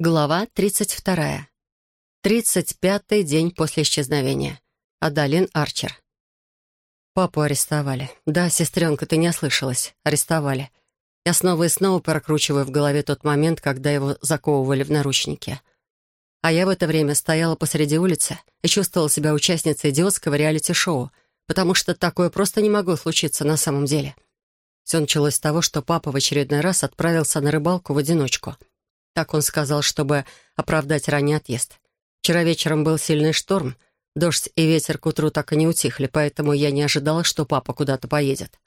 Глава 32. 35-й день после исчезновения. Адалин Арчер. Папу арестовали. Да, сестренка, ты не ослышалась. Арестовали. Я снова и снова прокручиваю в голове тот момент, когда его заковывали в наручники. А я в это время стояла посреди улицы и чувствовала себя участницей идиотского реалити-шоу, потому что такое просто не могло случиться на самом деле. Все началось с того, что папа в очередной раз отправился на рыбалку в одиночку — так он сказал, чтобы оправдать ранний отъезд. Вчера вечером был сильный шторм, дождь и ветер к утру так и не утихли, поэтому я не ожидала, что папа куда-то поедет.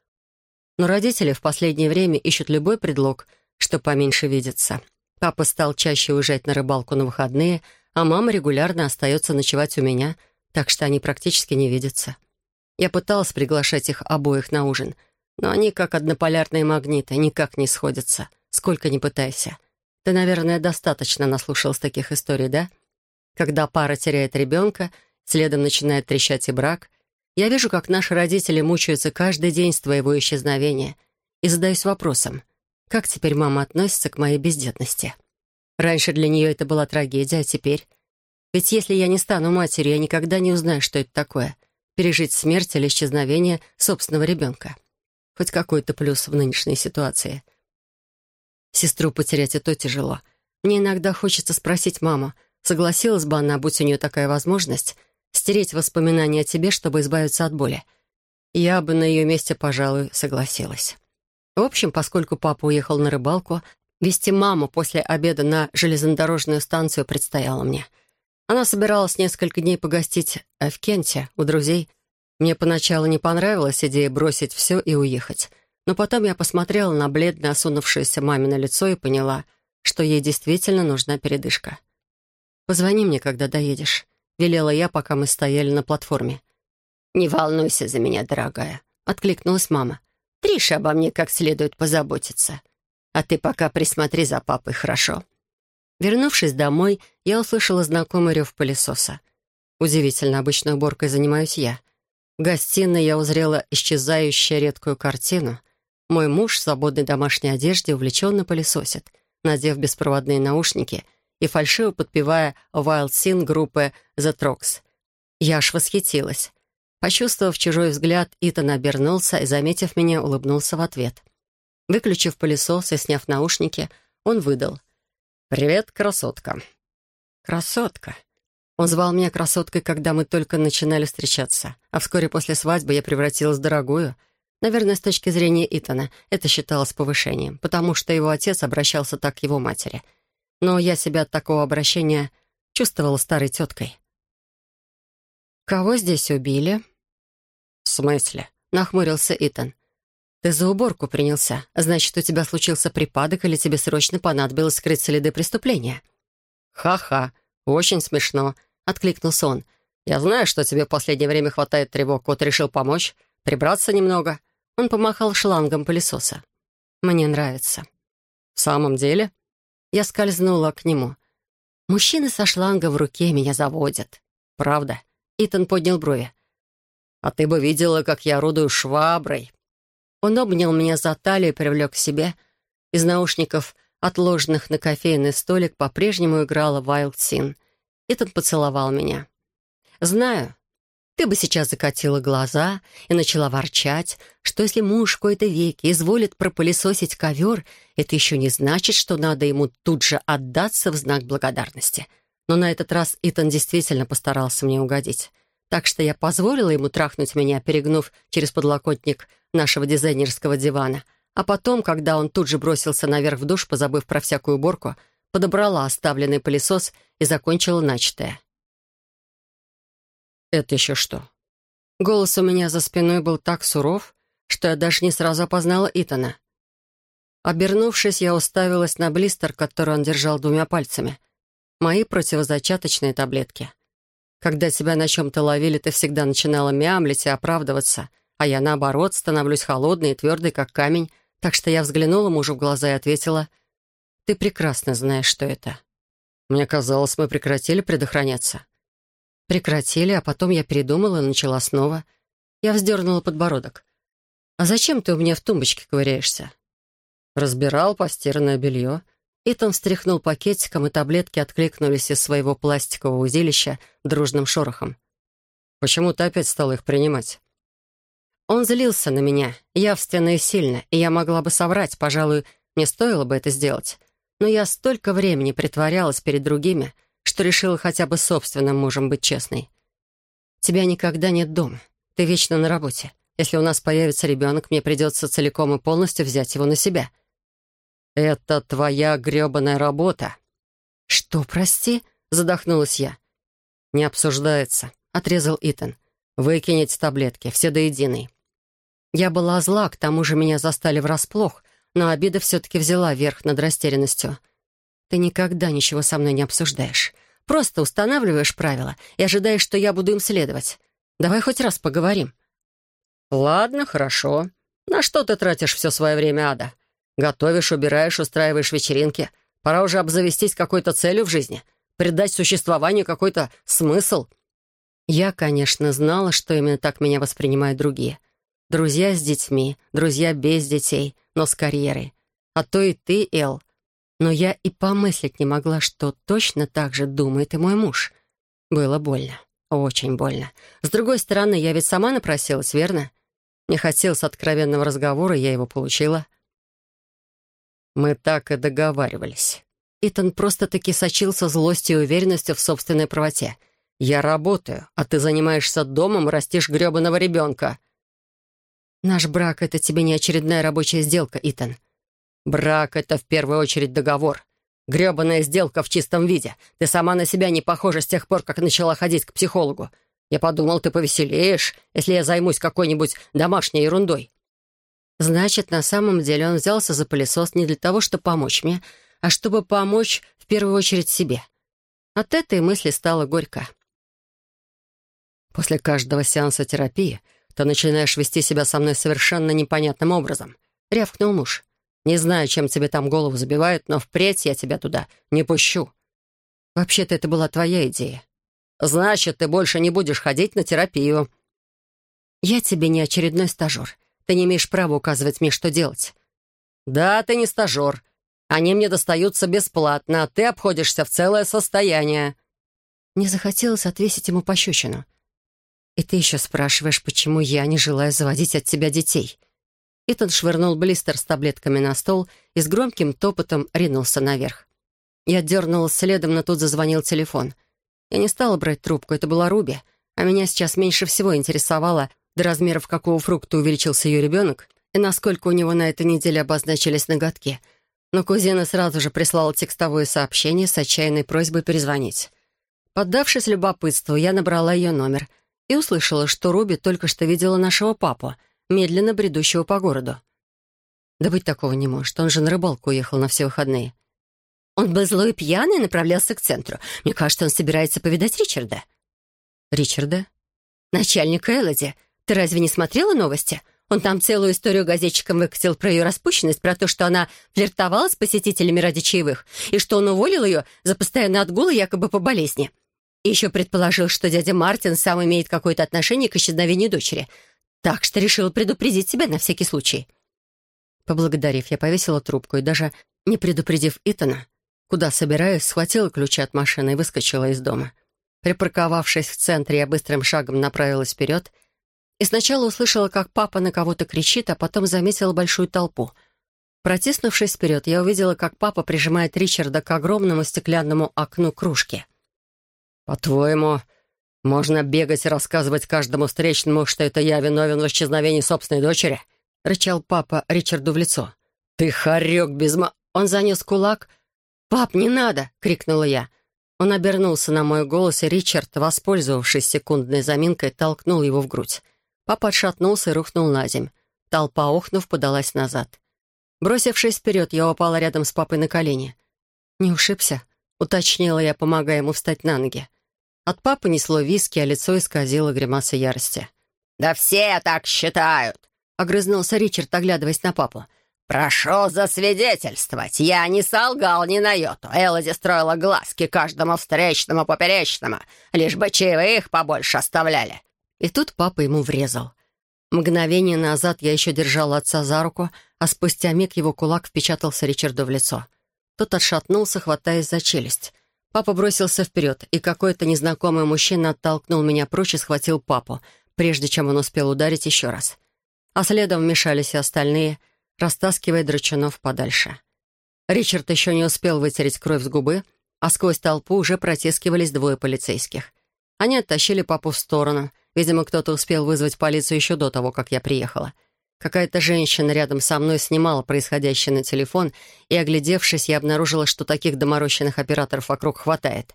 Но родители в последнее время ищут любой предлог, чтобы поменьше видеться. Папа стал чаще уезжать на рыбалку на выходные, а мама регулярно остается ночевать у меня, так что они практически не видятся. Я пыталась приглашать их обоих на ужин, но они, как однополярные магниты, никак не сходятся, сколько ни пытайся. Ты, наверное, достаточно наслушалась таких историй, да? Когда пара теряет ребенка, следом начинает трещать и брак. Я вижу, как наши родители мучаются каждый день с твоего исчезновения. И задаюсь вопросом, как теперь мама относится к моей бездетности? Раньше для нее это была трагедия, а теперь... Ведь если я не стану матерью, я никогда не узнаю, что это такое — пережить смерть или исчезновение собственного ребенка. Хоть какой-то плюс в нынешней ситуации. Сестру потерять и то тяжело. Мне иногда хочется спросить маму, согласилась бы она, будь у нее такая возможность, стереть воспоминания о тебе, чтобы избавиться от боли. Я бы на ее месте, пожалуй, согласилась. В общем, поскольку папа уехал на рыбалку, вести маму после обеда на железнодорожную станцию предстояло мне. Она собиралась несколько дней погостить в Кенте у друзей. Мне поначалу не понравилась идея бросить все и уехать. Но потом я посмотрела на бледно осунувшееся мамино лицо и поняла, что ей действительно нужна передышка. «Позвони мне, когда доедешь», — велела я, пока мы стояли на платформе. «Не волнуйся за меня, дорогая», — откликнулась мама. «Триша обо мне как следует позаботиться. А ты пока присмотри за папой, хорошо?» Вернувшись домой, я услышала знакомый рев пылесоса. Удивительно, обычной уборкой занимаюсь я. В гостиной я узрела исчезающую редкую картину — мой муж в свободной домашней одежде увлеченно пылесосит, надев беспроводные наушники и фальшиво подпевая «Wild Sin» группы «The Trogs». Я аж восхитилась. Почувствовав чужой взгляд, Итан обернулся и, заметив меня, улыбнулся в ответ. Выключив пылесос и сняв наушники, он выдал. «Привет, красотка». «Красотка». Он звал меня красоткой, когда мы только начинали встречаться, а вскоре после свадьбы я превратилась в дорогую — Наверное, с точки зрения Итана это считалось повышением, потому что его отец обращался так к его матери. Но я себя от такого обращения чувствовала старой теткой. «Кого здесь убили?» «В смысле?» — нахмурился Итан. «Ты за уборку принялся. Значит, у тебя случился припадок или тебе срочно понадобилось скрыть следы преступления?» «Ха-ха, очень смешно», — откликнулся он. «Я знаю, что тебе в последнее время хватает тревог. Вот решил помочь, прибраться немного. Он помахал шлангом пылесоса. «Мне нравится». «В самом деле?» Я скользнула к нему. «Мужчины со шланга в руке меня заводят». «Правда?» Итан поднял брови. «А ты бы видела, как я орудую шваброй». Он обнял меня за талию и привлек к себе. Из наушников, отложенных на кофейный столик, по-прежнему играла «Wild Sin». Итан поцеловал меня. «Знаю, ты бы сейчас закатила глаза и начала ворчать, что если муж в кои-то веки изволит пропылесосить ковер, это еще не значит, что надо ему тут же отдаться в знак благодарности. Но на этот раз Итан действительно постарался мне угодить. Так что я позволила ему трахнуть меня, перегнув через подлокотник нашего дизайнерского дивана. А потом, когда он тут же бросился наверх в душ, позабыв про всякую уборку, подобрала оставленный пылесос и закончила начатое. «Это еще что?» Голос у меня за спиной был так суров, что я даже не сразу опознала Итана. Обернувшись, я уставилась на блистер, который он держал двумя пальцами. Мои противозачаточные таблетки. Когда тебя на чем-то ловили, ты всегда начинала мямлить и оправдываться, а я, наоборот, становлюсь холодной и твердой, как камень, так что я взглянула мужу в глаза и ответила, «Ты прекрасно знаешь, что это». Мне казалось, мы прекратили предохраняться. Прекратили, а потом я передумала и начала снова. Я вздернула подбородок. «А зачем ты у меня в тумбочке ковыряешься?» «Разбирал постиранное белье». Итан встряхнул пакетиком, и таблетки откликнулись из своего пластикового узилища дружным шорохом. «Почему ты опять стал их принимать?» Он злился на меня, явственно и сильно, и я могла бы соврать, пожалуй, мне стоило бы это сделать. Но я столько времени притворялась перед другими, что решила хотя бы собственным мужем быть честной. «Тебя никогда нет дома. Ты вечно на работе. Если у нас появится ребенок, мне придется целиком и полностью взять его на себя». «Это твоя грёбаная работа». «Что, прости?» — задохнулась я. «Не обсуждается», — отрезал Итан. «Выкинете таблетки, все до единой». Я была зла, к тому же меня застали врасплох, но обида все-таки взяла верх над растерянностью. «Ты никогда ничего со мной не обсуждаешь. Просто устанавливаешь правила и ожидаешь, что я буду им следовать. Давай хоть раз поговорим». «Ладно, хорошо. На что ты тратишь все свое время, Ада? Готовишь, убираешь, устраиваешь вечеринки. Пора уже обзавестись какой-то целью в жизни, придать существованию какой-то смысл». Я, конечно, знала, что именно так меня воспринимают другие. Друзья с детьми, друзья без детей, но с карьерой. А то и ты, Эл, но я и помыслить не могла, что точно так же думает и мой муж. Было больно. Очень больно. С другой стороны, я ведь сама напросилась, верно? Не хотелось откровенного разговора, я его получила. Мы так и договаривались. Итан просто-таки сочился злостью и уверенностью в собственной правоте. «Я работаю, а ты занимаешься домом и растишь гребаного ребенка». «Наш брак — это тебе не очередная рабочая сделка, Итан. Брак — это в первую очередь договор. Гребаная сделка в чистом виде. Ты сама на себя не похожа с тех пор, как начала ходить к психологу. Я подумал, ты повеселеешь, если я займусь какой-нибудь домашней ерундой. Значит, на самом деле он взялся за пылесос не для того, чтобы помочь мне, а чтобы помочь в первую очередь себе. От этой мысли стало горько. После каждого сеанса терапии ты начинаешь вести себя со мной совершенно непонятным образом, — рявкнул муж. Не знаю, чем тебе там голову забивают, но впредь я тебя туда не пущу. Вообще-то это была твоя идея. Значит, ты больше не будешь ходить на терапию. Я тебе не очередной стажер. Ты не имеешь права указывать мне, что делать. Да, ты не стажер. Они мне достаются бесплатно, а ты обходишься в целое состояние. Мне захотелось отвесить ему пощечину. И ты еще спрашиваешь, почему я не желаю заводить от тебя детей. Итан швырнул блистер с таблетками на стол и с громким топотом ринулся наверх. Я дернулась следом, но тут зазвонил телефон. Я не стала брать трубку, это была Руби, а меня сейчас меньше всего интересовало, до размеров какого фрукта увеличился ее ребенок и насколько у него на этой неделе обозначились ноготки. Но кузина сразу же прислала текстовое сообщение с отчаянной просьбой перезвонить. Поддавшись любопытству, я набрала ее номер и услышала, что Руби только что видела нашего папу — медленно бредущего по городу. Да быть такого не может, он же на рыбалку уехал на все выходные. Он был злой и пьяный и направлялся к центру. Мне кажется, он собирается повидать Ричарда. Ричарда? Начальника Элоди. Ты разве не смотрела новости? Он там целую историю газетчикам выкатил про ее распущенность, про то, что она флиртовала с посетителями ради чаевых, и что он уволил ее за постоянный отгул якобы по болезни. И еще предположил, что дядя Мартин сам имеет какое-то отношение к исчезновению дочери — так что решила предупредить тебя на всякий случай». Поблагодарив, я повесила трубку и даже не предупредив Итана, куда собираюсь, схватила ключи от машины и выскочила из дома. Припарковавшись в центре, я быстрым шагом направилась вперед и сначала услышала, как папа на кого-то кричит, а потом заметила большую толпу. Протиснувшись вперед, я увидела, как папа прижимает Ричарда к огромному стеклянному окну кружки. «По-твоему, «Можно бегать и рассказывать каждому встречному, что это я виновен в исчезновении собственной дочери?» — рычал папа Ричарду в лицо. «Ты хорек без ма...» Он занес кулак. «Пап, не надо!» — крикнула я. Он обернулся на мой голос, и Ричард, воспользовавшись секундной заминкой, толкнул его в грудь. Папа отшатнулся и рухнул на земь. Толпа, охнув, подалась назад. Бросившись вперед, я упала рядом с папой на колени. «Не ушибся?» — уточнила я, помогая ему встать на ноги. От папы несло виски, а лицо исказило гримаса ярости. «Да все так считают!» — огрызнулся Ричард, оглядываясь на папу. «Прошу засвидетельствовать, я не солгал ни на йоту. Элоди строила глазки каждому встречному поперечному, лишь бы чаевых побольше оставляли». И тут папа ему врезал. Мгновение назад я еще держала отца за руку, а спустя миг его кулак впечатался Ричарду в лицо. Тот отшатнулся, хватаясь за челюсть. Папа бросился вперед, и какой-то незнакомый мужчина оттолкнул меня прочь и схватил папу, прежде чем он успел ударить еще раз. А следом вмешались и остальные, растаскивая драчунов подальше. Ричард еще не успел вытереть кровь с губы, а сквозь толпу уже протискивались двое полицейских. Они оттащили папу в сторону. Видимо, кто-то успел вызвать полицию еще до того, как я приехала. Какая-то женщина рядом со мной снимала происходящее на телефон, и, оглядевшись, я обнаружила, что таких доморощенных операторов вокруг хватает.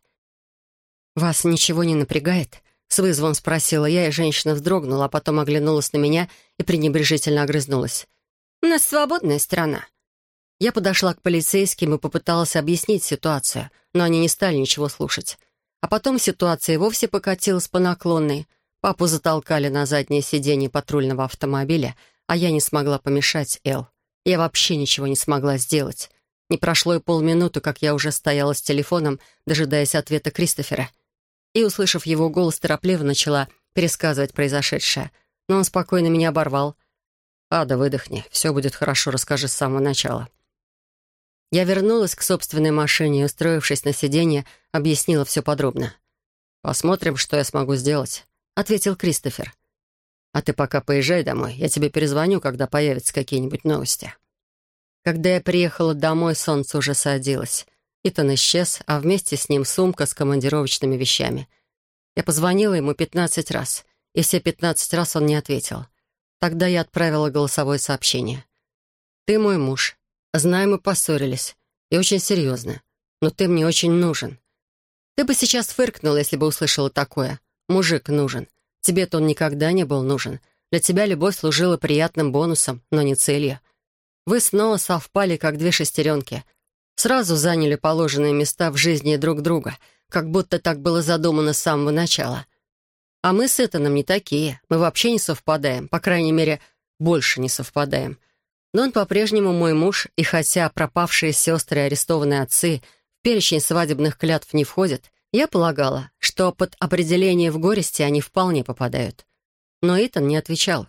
«Вас ничего не напрягает?» — с вызовом спросила я, и женщина вздрогнула, а потом оглянулась на меня и пренебрежительно огрызнулась. «У нас свободная страна». Я подошла к полицейским и попыталась объяснить ситуацию, но они не стали ничего слушать. А потом ситуация вовсе покатилась по наклонной. Папу затолкали на заднее сиденье патрульного автомобиля, а я не смогла помешать Эл. Я вообще ничего не смогла сделать. Не прошло и полминуты, как я уже стояла с телефоном, дожидаясь ответа Кристофера. И, услышав его голос, торопливо начала пересказывать произошедшее. Но он спокойно меня оборвал. «Ада, выдохни. Все будет хорошо. Расскажи с самого начала». Я вернулась к собственной машине и, устроившись на сиденье, объяснила все подробно. «Посмотрим, что я смогу сделать», — ответил Кристофер. «А ты пока поезжай домой. Я тебе перезвоню, когда появятся какие-нибудь новости». Когда я приехала домой, солнце уже садилось. Итан исчез, а вместе с ним сумка с командировочными вещами. Я позвонила ему пятнадцать раз, и все пятнадцать раз он не ответил. Тогда я отправила голосовое сообщение. «Ты мой муж. Знаю, мы поссорились. И очень серьезно. Но ты мне очень нужен. Ты бы сейчас фыркнула, если бы услышала такое. Мужик нужен. Тебе-то он никогда не был нужен. Для тебя любовь служила приятным бонусом, но не целью. Вы снова совпали, как две шестеренки. Сразу заняли положенные места в жизни друг друга, как будто так было задумано с самого начала. А мы с Этаном не такие. Мы вообще не совпадаем. По крайней мере, больше не совпадаем. Но он по-прежнему мой муж, и хотя пропавшие сестры и арестованные отцы в перечень свадебных клятв не входят, я полагала, что под определение в горести они вполне попадают. Но Итан не отвечал.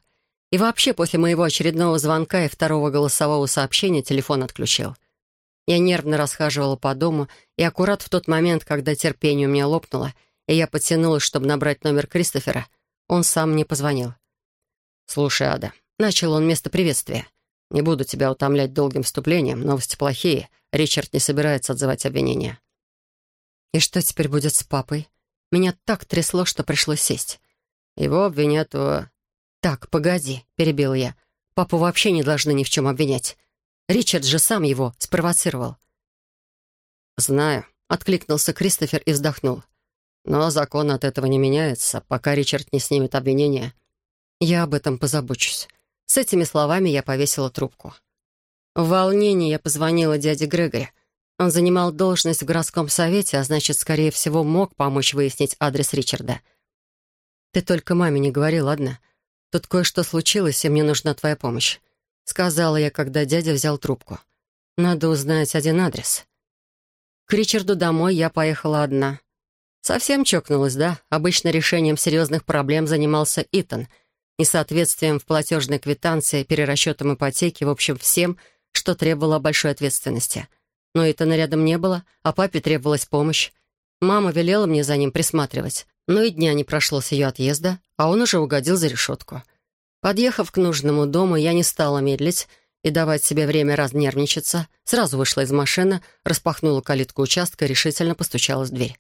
И вообще после моего очередного звонка и второго голосового сообщения телефон отключил. Я нервно расхаживала по дому, и аккурат в тот момент, когда терпение у меня лопнуло, и я потянулась, чтобы набрать номер Кристофера, он сам мне позвонил. «Слушай, Ада», — начал он вместо приветствия, не буду тебя утомлять долгим вступлением. Новости плохие. Ричард не собирается отзывать обвинения». «И что теперь будет с папой? Меня так трясло, что пришлось сесть. Его обвинят в...» «Так, погоди», — перебил я. «Папу вообще не должны ни в чем обвинять. Ричард же сам его спровоцировал». «Знаю», — откликнулся Кристофер и вздохнул. «Но закон от этого не меняется, пока Ричард не снимет обвинения. Я об этом позабочусь. С этими словами я повесила трубку. В волнении я позвонила дяде Грегори. Он занимал должность в городском совете, а значит, скорее всего, мог помочь выяснить адрес Ричарда. «Ты только маме не говори, ладно? Тут кое-что случилось, и мне нужна твоя помощь», — сказала я, когда дядя взял трубку. «Надо узнать один адрес». К Ричарду домой я поехала одна. Совсем чокнулась, да? Обычно решением серьезных проблем занимался Итан — несоответствием в платежной квитанции, перерасчетом ипотеки, в общем, всем, что требовало большой ответственности. Но Итана рядом не было, а папе требовалась помощь. Мама велела мне за ним присматривать, но и дня не прошло с ее отъезда, а он уже угодил за решетку. Подъехав к нужному дому, я не стала медлить и давать себе время разнервничаться, сразу вышла из машины, распахнула калитку участка и решительно постучалась в дверь.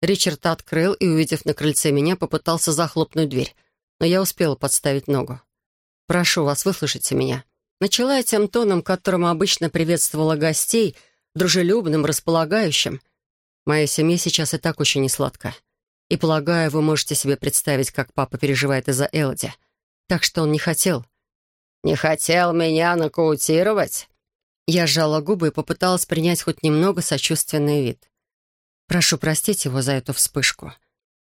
Ричард открыл и, увидев на крыльце меня, попытался захлопнуть дверь — но я успела подставить ногу. «Прошу вас, выслушайте меня». Начала я тем тоном, которым обычно приветствовала гостей, дружелюбным, располагающим. Моя семья сейчас и так очень несладка. И, полагаю, вы можете себе представить, как папа переживает из-за Элоди. Так что он не хотел. «Не хотел меня нокаутировать?» Я сжала губы и попыталась принять хоть немного сочувственный вид. «Прошу простить его за эту вспышку».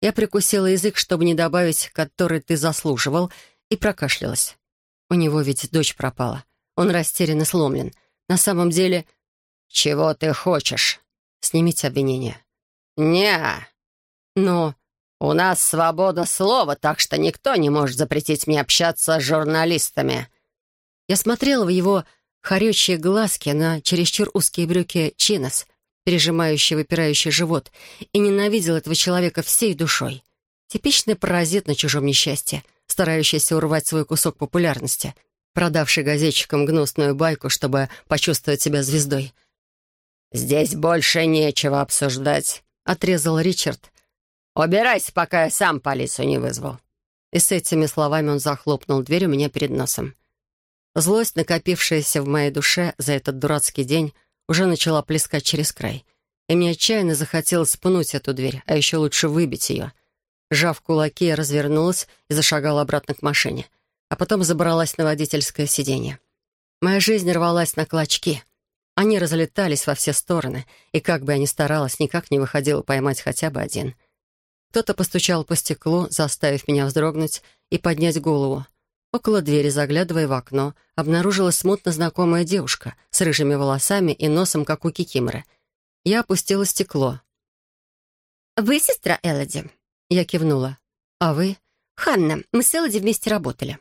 Я прикусила язык, чтобы не добавить «который ты заслуживал», и прокашлялась. У него ведь дочь пропала. Он растерян и сломлен. На самом деле... «Чего ты хочешь?» «Снимите обвинение». «Не». «Но...» «У нас свобода слова, так что никто не может запретить мне общаться с журналистами». Я смотрела в его хоречьи глазки на чересчур узкие брюки чинос, пережимающий выпирающий живот, и ненавидел этого человека всей душой. Типичный паразит на чужом несчастье, старающийся урвать свой кусок популярности, продавший газетчикам гнусную байку, чтобы почувствовать себя звездой. «Здесь больше нечего обсуждать», — отрезал Ричард. «Убирайся, пока я сам полицию не вызвал». И с этими словами он захлопнул дверь у меня перед носом. Злость, накопившаяся в моей душе за этот дурацкий день, уже начала плескать через край. И мне отчаянно захотелось спнуть эту дверь, а еще лучше выбить ее. Сжав кулаки, я развернулась и зашагала обратно к машине, а потом забралась на водительское сиденье. Моя жизнь рвалась на клочки. Они разлетались во все стороны, и как бы я ни старалась, никак не выходила поймать хотя бы один. Кто-то постучал по стеклу, заставив меня вздрогнуть и поднять голову. Около двери, заглядывая в окно, обнаружилась смутно знакомая девушка с рыжими волосами и носом, как у кикиморы. Я опустила стекло. «Вы сестра Элоди?» Я кивнула. «А вы?» «Ханна, мы с Элоди вместе работали».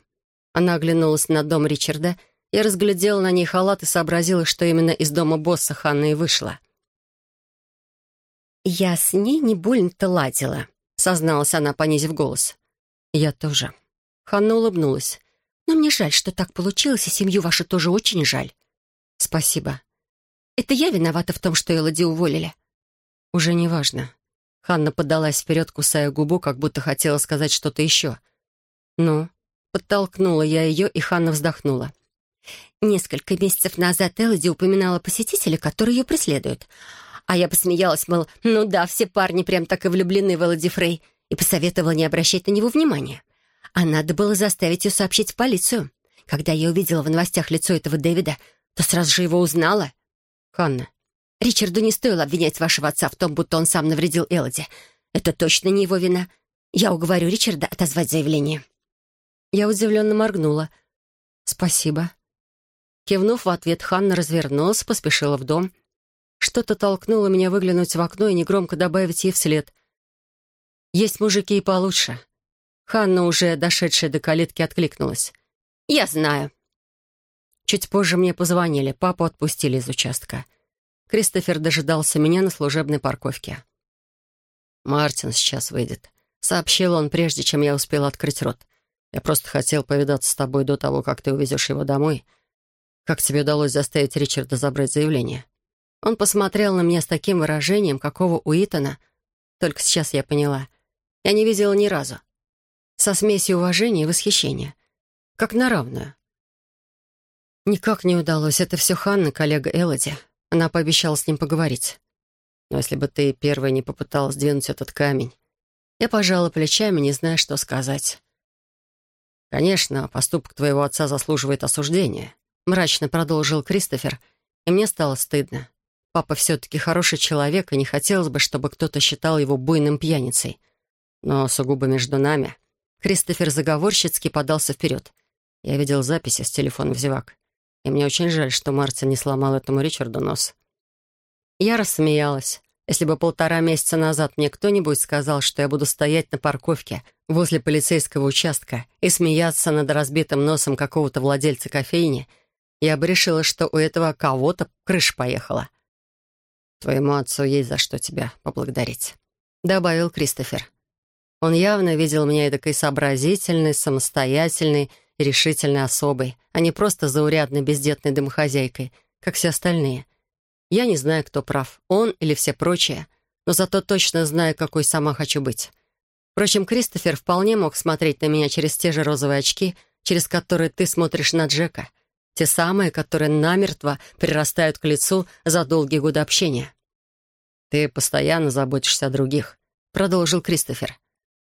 Она оглянулась на дом Ричарда. Я разглядела на ней халат и сообразила, что именно из дома босса Ханна и вышла. «Я с ней не больно-то ладила», — созналась она, понизив голос. «Я тоже». Ханна улыбнулась. Но мне жаль, что так получилось, и семью вашу тоже очень жаль. Спасибо. Это я виновата в том, что Элоди уволили. Уже не важно. Ханна поддалась вперед, кусая губу, как будто хотела сказать что-то еще. Ну, подтолкнула я ее, и Ханна вздохнула. Несколько месяцев назад Элоди упоминала посетителя, который ее преследует. А я посмеялась, мол, ну да, все парни прям так и влюблены в Элоди Фрей, и посоветовала не обращать на него внимания. А надо было заставить ее сообщить в полицию. Когда я увидела в новостях лицо этого Дэвида, то сразу же его узнала. Ханна. Ричарду не стоило обвинять вашего отца в том, будто он сам навредил Элоди. Это точно не его вина. Я уговорю Ричарда отозвать заявление. Я удивленно моргнула. «Спасибо». Кивнув в ответ, Ханна развернулась, поспешила в дом. Что-то толкнуло меня выглянуть в окно и негромко добавить ей вслед. «Есть мужики и получше. Ханна, уже дошедшая до калитки, откликнулась. «Я знаю». Чуть позже мне позвонили, папу отпустили из участка. Кристофер дожидался меня на служебной парковке. «Мартин сейчас выйдет», — сообщил он, прежде чем я успел открыть рот. «Я просто хотел повидаться с тобой до того, как ты увезешь его домой. Как тебе удалось заставить Ричарда забрать заявление?» Он посмотрел на меня с таким выражением, какого у Итана. Только сейчас я поняла. Я не видела ни разу со смесью уважения и восхищения. Как на равную. Никак не удалось. Это все Ханна, коллега Элоди. Она пообещала с ним поговорить. Но если бы ты первой не попыталась сдвинуть этот камень, я пожала плечами, не зная, что сказать. «Конечно, поступок твоего отца заслуживает осуждения», — мрачно продолжил Кристофер, и мне стало стыдно. Папа все-таки хороший человек, и не хотелось бы, чтобы кто-то считал его буйным пьяницей. Но сугубо между нами Кристофер заговорщицки подался вперед. Я видел записи с телефона в зевак. И мне очень жаль, что Мартин не сломал этому Ричарду нос. Я рассмеялась. Если бы полтора месяца назад мне кто-нибудь сказал, что я буду стоять на парковке возле полицейского участка и смеяться над разбитым носом какого-то владельца кофейни, я бы решила, что у этого кого-то крыша поехала. «Твоему отцу есть за что тебя поблагодарить», — добавил Кристофер. Он явно видел меня эдакой сообразительной, самостоятельной и решительной особой, а не просто заурядной бездетной домохозяйкой, как все остальные. Я не знаю, кто прав, он или все прочие, но зато точно знаю, какой сама хочу быть. Впрочем, Кристофер вполне мог смотреть на меня через те же розовые очки, через которые ты смотришь на Джека. Те самые, которые намертво прирастают к лицу за долгие годы общения. «Ты постоянно заботишься о других», — продолжил Кристофер.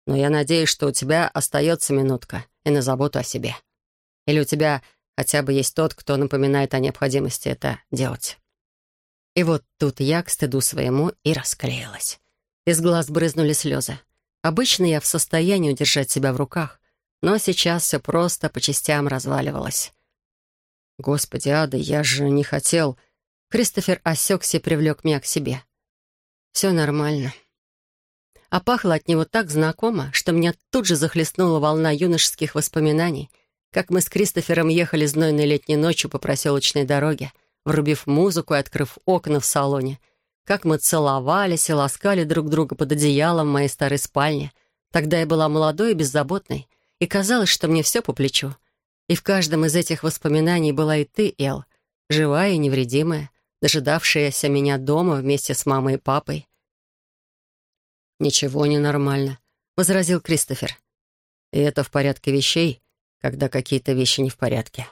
Но я надеюсь, что у тебя остается минутка и на заботу о себе. Или у тебя хотя бы есть тот, кто напоминает о необходимости это делать. И вот тут я к стыду своему и расклеилась. Из глаз брызнули слезы. Обычно я в состоянии удержать себя в руках, но сейчас все просто по частям разваливалось. «Господи, Ада, я же не хотел...» Кристофер осекся и привлек меня к себе. «Все нормально а пахло от него так знакомо, что меня тут же захлестнула волна юношеских воспоминаний. как мы с Кристофером ехали знойной летней ночью по проселочной дороге, врубив музыку и открыв окна в салоне, как мы целовались и ласкали друг друга под одеялом в моей старой спальне. Тогда я была молодой и беззаботной, и казалось, что мне все по плечу. И в каждом из этих воспоминаний была и ты, Эл, живая и невредимая, дожидавшаяся меня дома вместе с мамой и папой. «Ничего не нормально», — возразил Кристофер. «И это в порядке вещей, когда какие-то вещи не в порядке».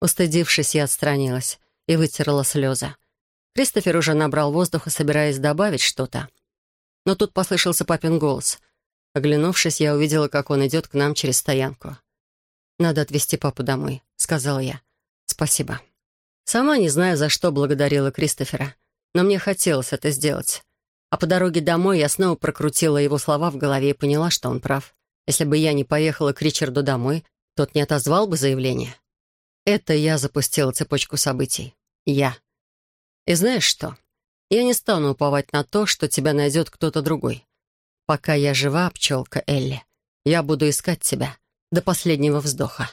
Устыдившись, я отстранилась и вытерла слезы. Кристофер уже набрал воздуха, собираясь добавить что-то. Но тут послышался папин голос. Оглянувшись, я увидела, как он идет к нам через стоянку. «Надо отвезти папу домой», — сказала я. «Спасибо». Сама не знаю, за что благодарила Кристофера, но мне хотелось это сделать. А по дороге домой я снова прокрутила его слова в голове и поняла, что он прав. Если бы я не поехала к Ричарду домой, тот не отозвал бы заявление. Это я запустила цепочку событий. Я. И знаешь что? Я не стану уповать на то, что тебя найдет кто-то другой. Пока я жива, пчелка Элли, я буду искать тебя до последнего вздоха.